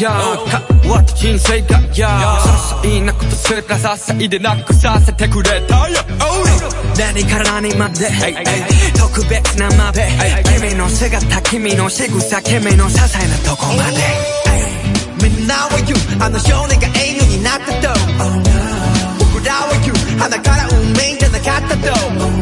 や変わった人生がや些細なことすらささいでなくさせてくれた何から何まで。特別なまで。君の姿君の仕草君の些細なとこまで。みんなは言うあの少年が英雄になったと。僕らは言う鼻から運命じゃなかったと